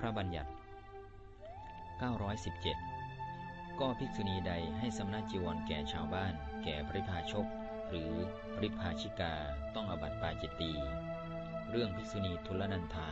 พระบัญญัติ 917 ก็ภิกษุณีใดให้สำนักจีวรแก่ชาวบ้าน แก่ปริพาชก หรือปริพาชิกาต้องอบัติปาจิตตี เรื่องภิกษุณีทุลนันธา